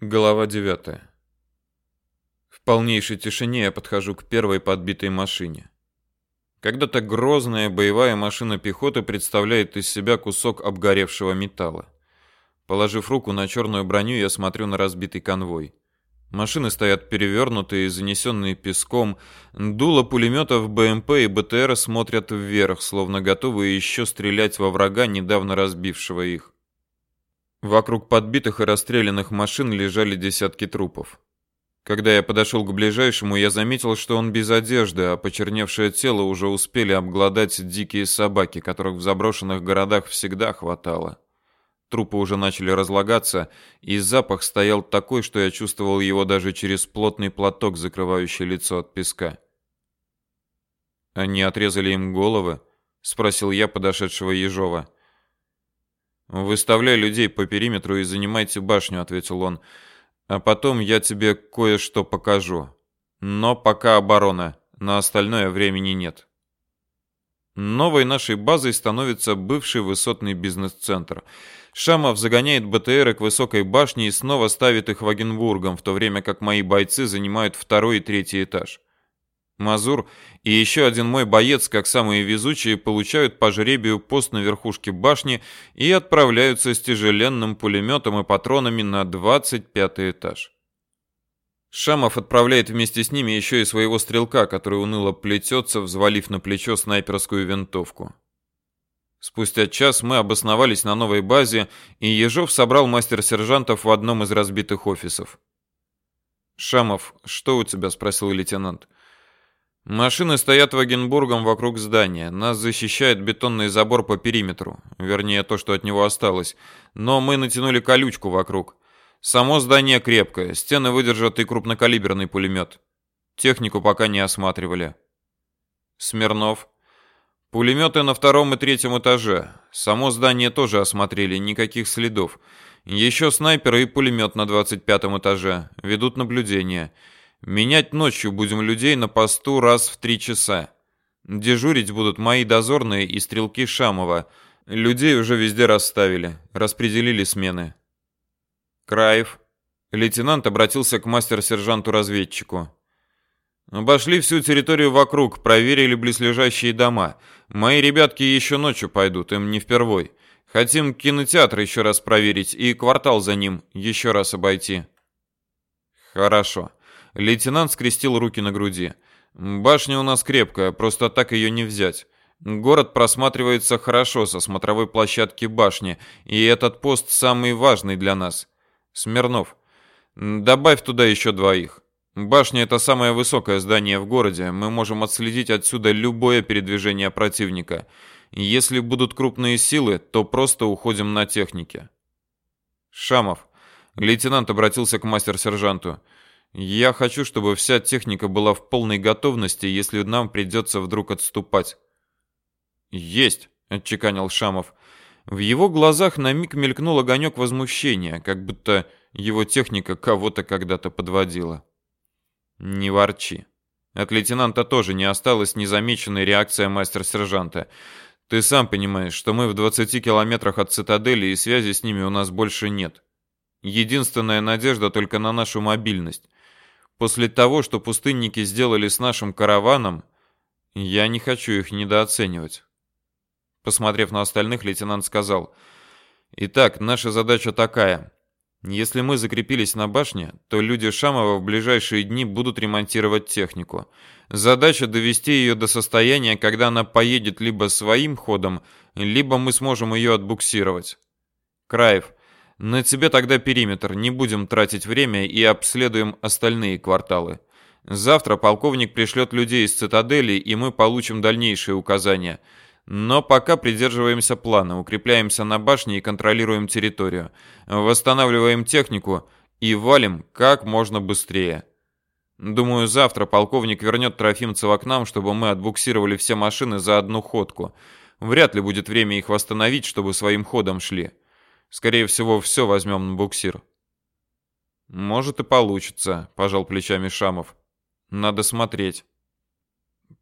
Глава 9. В полнейшей тишине я подхожу к первой подбитой машине. Когда-то грозная боевая машина пехоты представляет из себя кусок обгоревшего металла. Положив руку на черную броню, я смотрю на разбитый конвой. Машины стоят перевернутые, занесенные песком. Дуло пулеметов БМП и БТР смотрят вверх, словно готовые еще стрелять во врага, недавно разбившего их. Вокруг подбитых и расстрелянных машин лежали десятки трупов. Когда я подошел к ближайшему, я заметил, что он без одежды, а почерневшее тело уже успели обглодать дикие собаки, которых в заброшенных городах всегда хватало. Трупы уже начали разлагаться, и запах стоял такой, что я чувствовал его даже через плотный платок, закрывающий лицо от песка. «Они отрезали им головы?» — спросил я подошедшего Ежова. «Выставляй людей по периметру и занимайте башню», — ответил он. «А потом я тебе кое-что покажу. Но пока оборона, на остальное времени нет». Новой нашей базой становится бывший высотный бизнес-центр. Шамов загоняет БТРы к высокой башне и снова ставит их Вагенбургом, в то время как мои бойцы занимают второй и третий этаж. Мазур и еще один мой боец, как самые везучие, получают по жребию пост на верхушке башни и отправляются с тяжеленным пулеметом и патронами на 25 этаж. Шамов отправляет вместе с ними еще и своего стрелка, который уныло плетется, взвалив на плечо снайперскую винтовку. Спустя час мы обосновались на новой базе, и Ежов собрал мастер-сержантов в одном из разбитых офисов. «Шамов, что у тебя?» – спросил лейтенант. Машины стоят Вагенбургом вокруг здания. Нас защищает бетонный забор по периметру, вернее то, что от него осталось. Но мы натянули колючку вокруг. Само здание крепкое, стены выдержат и крупнокалиберный пулемет. Технику пока не осматривали. Смирнов. Пулеметы на втором и третьем этаже. Само здание тоже осмотрели, никаких следов. Еще снайперы и пулемет на 25 этаже. Ведут наблюдение. Менять ночью будем людей на посту раз в три часа. Дежурить будут мои дозорные и стрелки Шамова. Людей уже везде расставили, распределили смены. Краев. Лейтенант обратился к мастер-сержанту-разведчику. Обошли всю территорию вокруг, проверили близлежащие дома. Мои ребятки еще ночью пойдут, им не впервой. Хотим кинотеатр еще раз проверить и квартал за ним еще раз обойти. Хорошо. Лейтенант скрестил руки на груди. Башня у нас крепкая, просто так ее не взять. Город просматривается хорошо со смотровой площадки башни, и этот пост самый важный для нас. Смирнов, добавь туда еще двоих. Башня это самое высокое здание в городе. Мы можем отследить отсюда любое передвижение противника. Если будут крупные силы, то просто уходим на технике. Шамов. Лейтенант обратился к мастер-сержанту. Я хочу, чтобы вся техника была в полной готовности, если нам придется вдруг отступать. Есть, отчеканил Шамов. В его глазах на миг мелькнул огонек возмущения, как будто его техника кого-то когда-то подводила. Не ворчи. От лейтенанта тоже не осталась незамеченной реакция мастер-сержанта. Ты сам понимаешь, что мы в 20 километрах от цитадели и связи с ними у нас больше нет. Единственная надежда только на нашу мобильность. После того, что пустынники сделали с нашим караваном, я не хочу их недооценивать. Посмотрев на остальных, лейтенант сказал: "Итак, наша задача такая: если мы закрепились на башне, то люди Шамова в ближайшие дни будут ремонтировать технику. Задача довести ее до состояния, когда она поедет либо своим ходом, либо мы сможем ее отбуксировать. Краев, на тебе тогда периметр, не будем тратить время и обследуем остальные кварталы. Завтра полковник пришлет людей из цитадели, и мы получим дальнейшие указания. Но пока придерживаемся плана, укрепляемся на башне и контролируем территорию. Восстанавливаем технику и валим как можно быстрее. Думаю, завтра полковник вернет Трофимцева к нам, чтобы мы отбуксировали все машины за одну ходку. Вряд ли будет время их восстановить, чтобы своим ходом шли. Скорее всего, все возьмем на буксир. Может и получится, пожал плечами Шамов. Надо смотреть.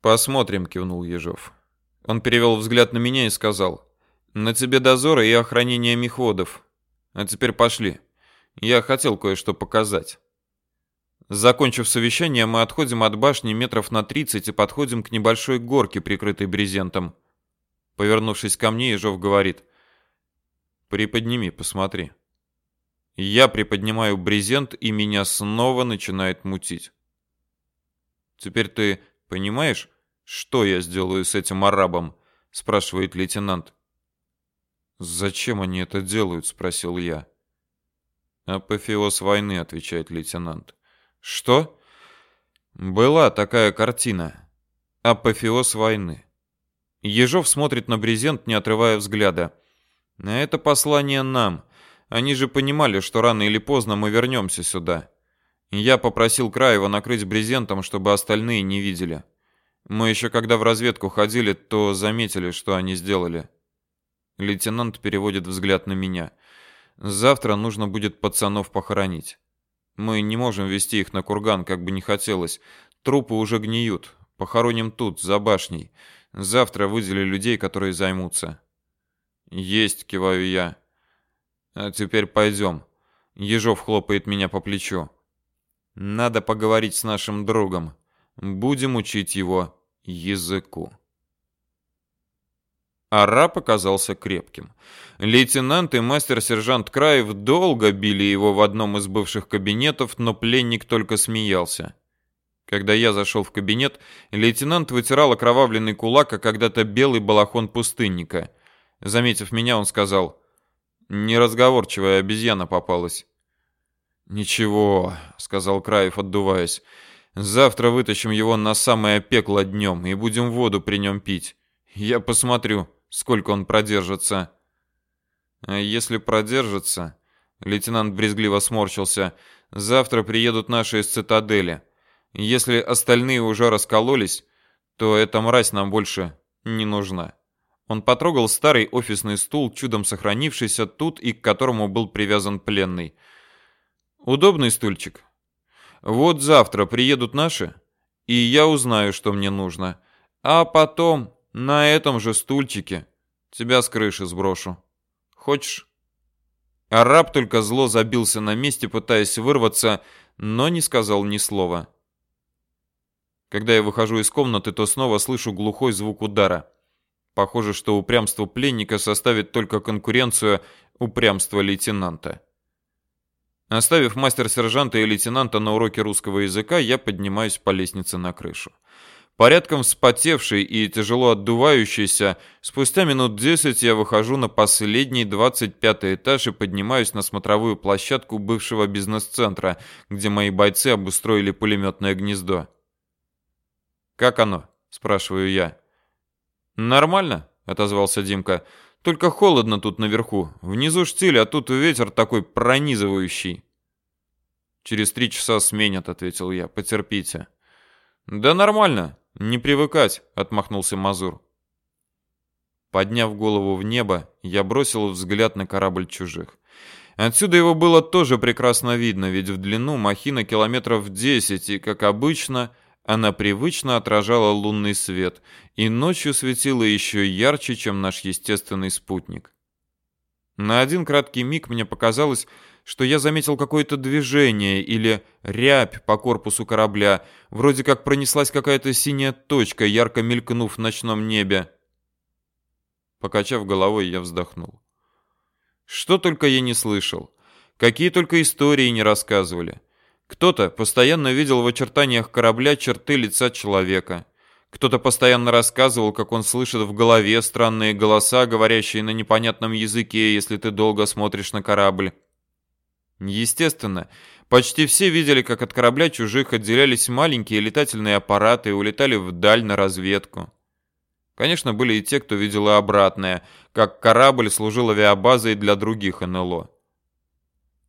Посмотрим, кивнул Ежов. Он перевел взгляд на меня и сказал: "На тебе дозоры и охранение мехводов. А теперь пошли. Я хотел кое-что показать. Закончив совещание, мы отходим от башни метров на 30 и подходим к небольшой горке, прикрытой брезентом. Повернувшись ко мне, Ежов говорит: "Приподними, посмотри". Я приподнимаю брезент, и меня снова начинает мутить. Теперь ты понимаешь, что я сделаю с этим арабом? спрашивает лейтенант. Зачем они это делают, спросил я. Апофеоз войны, отвечает лейтенант. Что? Была такая картина. Апофеоз войны. Ежов смотрит на брезент, не отрывая взгляда. На это послание нам. Они же понимали, что рано или поздно мы вернемся сюда. Я попросил Краева накрыть брезентом, чтобы остальные не видели. Мы еще когда в разведку ходили, то заметили, что они сделали. Лейтенант переводит взгляд на меня. Завтра нужно будет пацанов похоронить. Мы не можем вести их на курган, как бы не хотелось. Трупы уже гниют. Похороним тут, за башней. Завтра выделю людей, которые займутся. Есть, киваю я. А теперь пойдем. Ежов хлопает меня по плечу. Надо поговорить с нашим другом. Будем учить его языку. Араб оказался крепким. Лейтенант и мастер-сержант Краев долго били его в одном из бывших кабинетов, но пленник только смеялся. Когда я зашел в кабинет, лейтенант вытирал окровавленный кулак, а когда-то белый балахон пустынника. Заметив меня, он сказал, «Неразговорчивая обезьяна попалась». «Ничего», — сказал Краев, отдуваясь, «завтра вытащим его на самое пекло днем и будем воду при нем пить. Я посмотрю, сколько он продержится». Если продержится, лейтенант брезгливо сморщился, завтра приедут наши из цитадели. Если остальные уже раскололись, то эта мразь нам больше не нужна. Он потрогал старый офисный стул, чудом сохранившийся тут и к которому был привязан пленный. Удобный стульчик. Вот завтра приедут наши, и я узнаю, что мне нужно. А потом на этом же стульчике тебя с крыши сброшу. Хочешь? Араб только зло забился на месте, пытаясь вырваться, но не сказал ни слова. Когда я выхожу из комнаты, то снова слышу глухой звук удара. Похоже, что упрямство пленника составит только конкуренцию упрямства лейтенанта. Оставив мастер-сержанта и лейтенанта на уроке русского языка, я поднимаюсь по лестнице на крышу. Порядком вспотевший и тяжело отдувающийся, спустя минут десять я выхожу на последний двадцать пятый этаж и поднимаюсь на смотровую площадку бывшего бизнес-центра, где мои бойцы обустроили пулеметное гнездо. «Как оно?» – спрашиваю я. «Нормально», – отозвался Димка. «Только холодно тут наверху. Внизу штиль, а тут ветер такой пронизывающий». «Через три часа сменят», – ответил я. «Потерпите». «Да нормально. Не привыкать, отмахнулся Мазур. Подняв голову в небо, я бросил взгляд на корабль чужих. Отсюда его было тоже прекрасно видно, ведь в длину махина километров 10, и, как обычно, она привычно отражала лунный свет, и ночью светила еще ярче, чем наш естественный спутник. На один краткий миг мне показалось, что я заметил какое-то движение или рябь по корпусу корабля, вроде как пронеслась какая-то синяя точка, ярко мелькнув в ночном небе. Покачав головой, я вздохнул. Что только я не слышал, какие только истории не рассказывали. Кто-то постоянно видел в очертаниях корабля черты лица человека. Кто-то постоянно рассказывал, как он слышит в голове странные голоса, говорящие на непонятном языке, если ты долго смотришь на корабль. Естественно, почти все видели, как от корабля чужих отделялись маленькие летательные аппараты и улетали вдаль на разведку. Конечно, были и те, кто видел и обратное, как корабль служил авиабазой для других НЛО.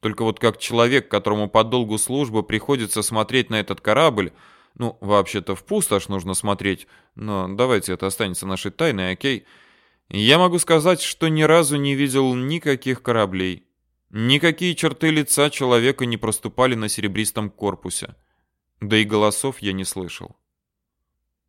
Только вот как человек, которому по долгу службы приходится смотреть на этот корабль, ну, вообще-то в пустошь нужно смотреть, но давайте это останется нашей тайной, окей? Я могу сказать, что ни разу не видел никаких кораблей. Никакие черты лица человека не проступали на серебристом корпусе. Да и голосов я не слышал.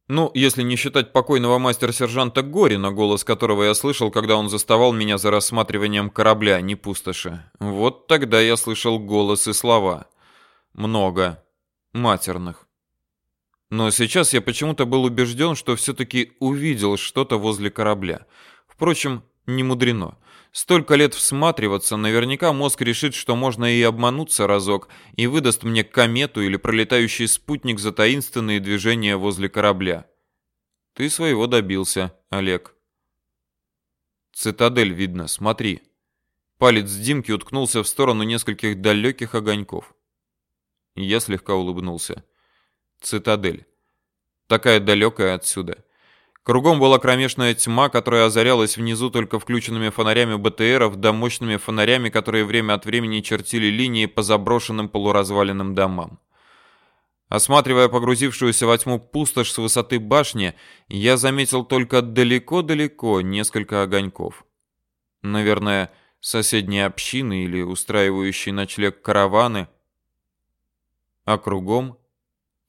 Ну, если не считать покойного мастер-сержанта Горина, голос которого я слышал, когда он заставал меня за рассматриванием корабля, а не пустоши. Вот тогда я слышал голос и слова. Много. Матерных. Но сейчас я почему-то был убежден, что все-таки увидел что-то возле корабля. Впрочем, не мудрено. Столько лет всматриваться, наверняка мозг решит, что можно и обмануться разок, и выдаст мне комету или пролетающий спутник за таинственные движения возле корабля. Ты своего добился, Олег. Цитадель видно, смотри. Палец Димки уткнулся в сторону нескольких далеких огоньков. Я слегка улыбнулся. Цитадель. Такая далекая отсюда. Кругом была кромешная тьма, которая озарялась внизу только включенными фонарями БТРов да мощными фонарями, которые время от времени чертили линии по заброшенным полуразваленным домам. Осматривая погрузившуюся во тьму пустошь с высоты башни, я заметил только далеко-далеко несколько огоньков. Наверное, соседние общины или устраивающие ночлег караваны. А кругом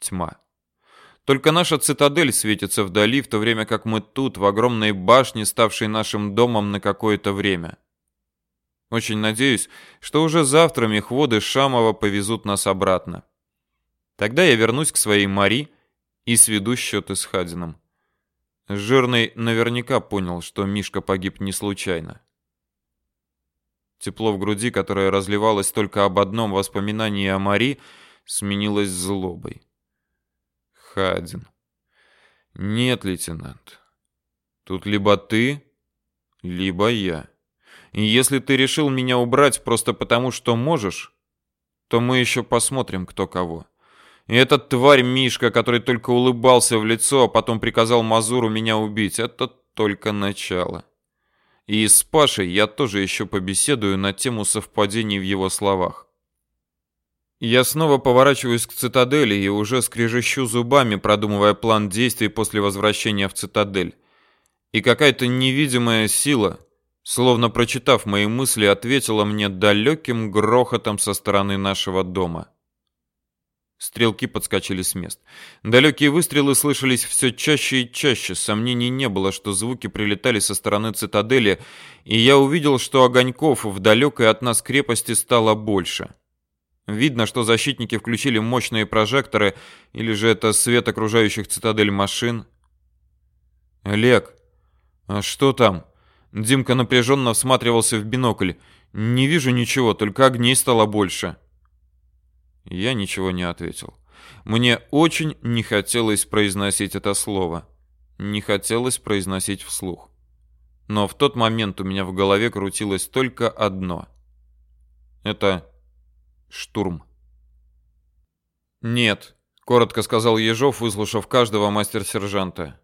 тьма. Только наша цитадель светится вдали, в то время как мы тут, в огромной башне, ставшей нашим домом на какое-то время. Очень надеюсь, что уже завтра мехводы Шамова повезут нас обратно. Тогда я вернусь к своей Мари и сведу счеты с Хадином. Жирный наверняка понял, что Мишка погиб не случайно. Тепло в груди, которое разливалось только об одном воспоминании о Мари, сменилось злобой. Хадин. Нет, лейтенант. Тут либо ты, либо я. И если ты решил меня убрать просто потому, что можешь, то мы еще посмотрим, кто кого. И этот тварь Мишка, который только улыбался в лицо, а потом приказал Мазуру меня убить, это только начало. И с Пашей я тоже еще побеседую на тему совпадений в его словах. Я снова поворачиваюсь к цитадели и уже скрежещу зубами, продумывая план действий после возвращения в цитадель. И какая-то невидимая сила, словно прочитав мои мысли, ответила мне далеким грохотом со стороны нашего дома. Стрелки подскочили с мест. Далекие выстрелы слышались все чаще и чаще. Сомнений не было, что звуки прилетали со стороны цитадели, и я увидел, что огоньков в далекой от нас крепости стало больше. Видно, что защитники включили мощные прожекторы, или же это свет окружающих цитадель машин. Олег, а что там? Димка напряженно всматривался в бинокль. Не вижу ничего, только огней стало больше. Я ничего не ответил. Мне очень не хотелось произносить это слово. Не хотелось произносить вслух. Но в тот момент у меня в голове крутилось только одно. Это штурм. Нет, коротко сказал Ежов, выслушав каждого мастер-сержанта.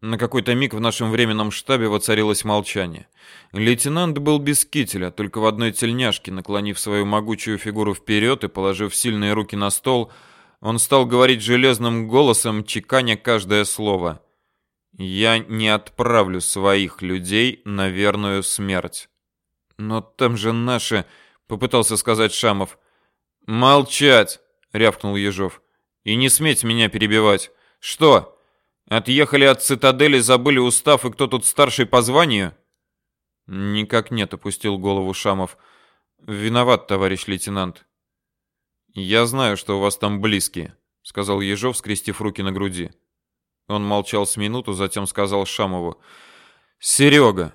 На какой-то миг в нашем временном штабе воцарилось молчание. Лейтенант был без кителя, только в одной тельняшке, наклонив свою могучую фигуру вперед и положив сильные руки на стол, он стал говорить железным голосом, чеканя каждое слово. «Я не отправлю своих людей на верную смерть». «Но там же наши...» — попытался сказать Шамов. «Молчать!» — рявкнул Ежов. «И не сметь меня перебивать. Что, отъехали от цитадели, забыли устав, и кто тут старший по званию?» «Никак нет», — опустил голову Шамов. «Виноват, товарищ лейтенант». «Я знаю, что у вас там близкие», — сказал Ежов, скрестив руки на груди. Он молчал с минуту, затем сказал Шамову. «Серега,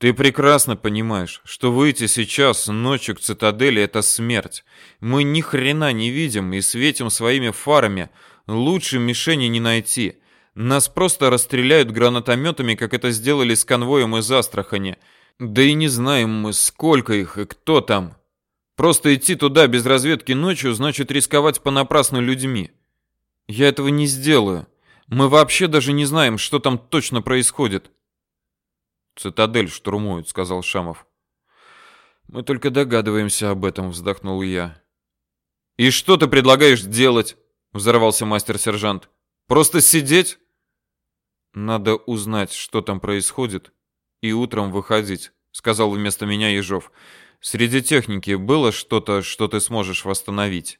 ты прекрасно понимаешь, что выйти сейчас ночью к цитадели это смерть. Мы ни хрена не видим и светим своими фарами. Лучше мишени не найти. Нас просто расстреляют гранатометами, как это сделали с конвоем из Астрахани. Да и не знаем мы, сколько их и кто там. Просто идти туда без разведки ночью значит рисковать понапрасну людьми. Я этого не сделаю. Мы вообще даже не знаем, что там точно происходит. Цитадель штурмуют, сказал Шамов. Мы только догадываемся об этом, вздохнул я. И что ты предлагаешь делать? взорвался мастер-сержант. Просто сидеть? Надо узнать, что там происходит, и утром выходить, сказал вместо меня Ежов. Среди техники было что-то, что ты сможешь восстановить?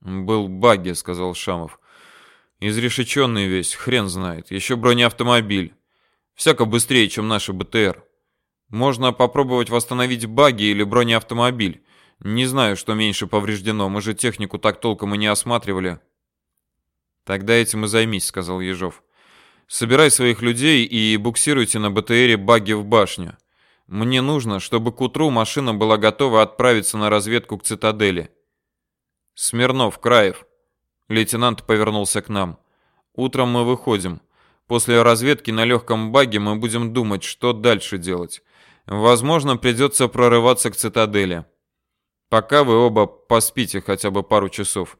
Был баги, сказал Шамов. Изрешеченный весь, хрен знает. Еще бронеавтомобиль. Всяко быстрее, чем наши БТР. Можно попробовать восстановить баги или бронеавтомобиль. Не знаю, что меньше повреждено. Мы же технику так толком и не осматривали. Тогда этим и займись, сказал Ежов. Собирай своих людей и буксируйте на БТРе баги в башню. Мне нужно, чтобы к утру машина была готова отправиться на разведку к цитадели. Смирнов, Краев. Лейтенант повернулся к нам. Утром мы выходим. После разведки на легком баге мы будем думать, что дальше делать. Возможно, придется прорываться к цитадели. Пока вы оба поспите хотя бы пару часов.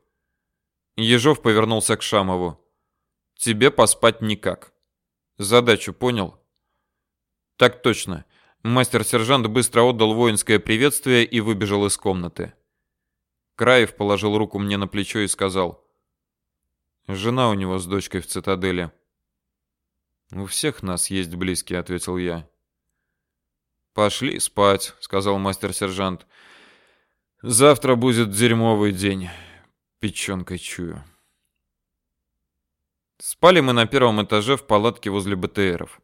Ежов повернулся к Шамову. Тебе поспать никак. Задачу понял? Так точно. Мастер-сержант быстро отдал воинское приветствие и выбежал из комнаты. Краев положил руку мне на плечо и сказал: "Жена у него с дочкой в цитадели". "У всех нас есть близкие", ответил я. «Пошли спать», — сказал мастер-сержант. «Завтра будет дерьмовый день. Печенкой чую». Спали мы на первом этаже в палатке возле БТРов.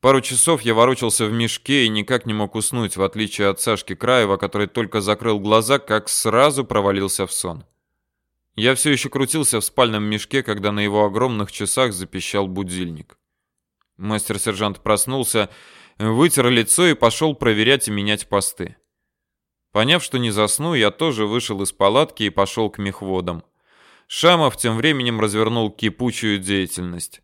Пару часов я ворочался в мешке и никак не мог уснуть, в отличие от Сашки Краева, который только закрыл глаза, как сразу провалился в сон. Я все еще крутился в спальном мешке, когда на его огромных часах запищал будильник. Мастер-сержант проснулся вытер лицо и пошел проверять и менять посты. Поняв, что не засну, я тоже вышел из палатки и пошел к мехводам. Шамов тем временем развернул кипучую деятельность.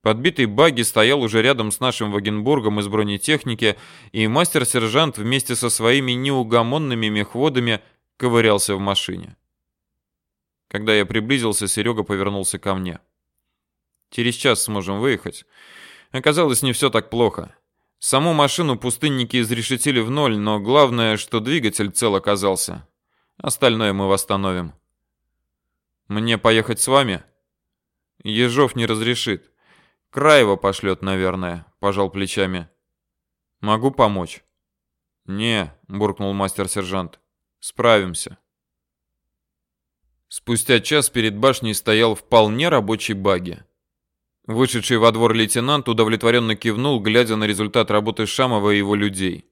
Подбитый багги стоял уже рядом с нашим Вагенбургом из бронетехники, и мастер-сержант вместе со своими неугомонными мехводами ковырялся в машине. Когда я приблизился, Серега повернулся ко мне. «Через час сможем выехать». Оказалось, не все так плохо. Саму машину пустынники изрешетили в ноль, но главное, что двигатель цел оказался. Остальное мы восстановим. Мне поехать с вами? Ежов не разрешит. Краева пошлет, наверное, пожал плечами. Могу помочь. Не, буркнул мастер-сержант. Справимся. Спустя час перед башней стоял вполне рабочий багги. Вышедший во двор лейтенант удовлетворенно кивнул, глядя на результат работы Шамова и его людей.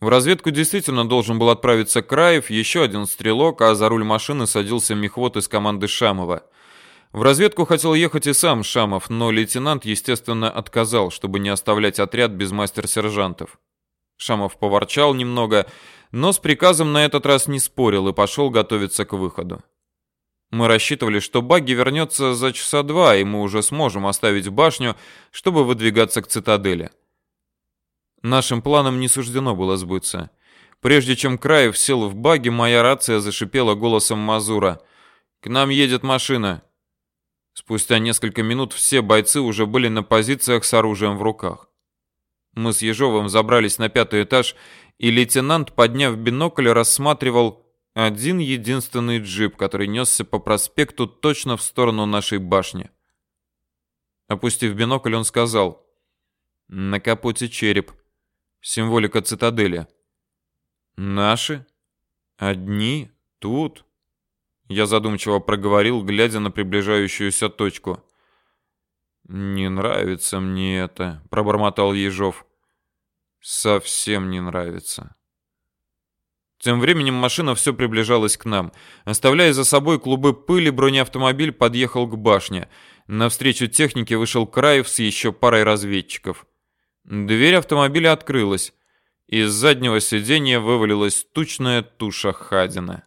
В разведку действительно должен был отправиться Краев, еще один стрелок, а за руль машины садился мехвод из команды Шамова. В разведку хотел ехать и сам Шамов, но лейтенант, естественно, отказал, чтобы не оставлять отряд без мастер-сержантов. Шамов поворчал немного, но с приказом на этот раз не спорил и пошел готовиться к выходу. Мы рассчитывали, что Багги вернется за часа два, и мы уже сможем оставить башню, чтобы выдвигаться к цитадели. Нашим планам не суждено было сбыться. Прежде чем Краев сел в багги, моя рация зашипела голосом Мазура. «К нам едет машина!» Спустя несколько минут все бойцы уже были на позициях с оружием в руках. Мы с Ежовым забрались на пятый этаж, и лейтенант, подняв бинокль, рассматривал один единственный джип, который несся по проспекту точно в сторону нашей башни. Опустив бинокль, он сказал: "На капоте череп. Символика цитадели. Наши? Одни тут?" Я задумчиво проговорил, глядя на приближающуюся точку. Не нравится мне это, пробормотал Ежов. Совсем не нравится. Тем временем машина все приближалась к нам. Оставляя за собой клубы пыли, бронеавтомобиль подъехал к башне. Навстречу технике вышел Краев с еще парой разведчиков. Дверь автомобиля открылась. Из заднего сиденья вывалилась тучная туша Хадина.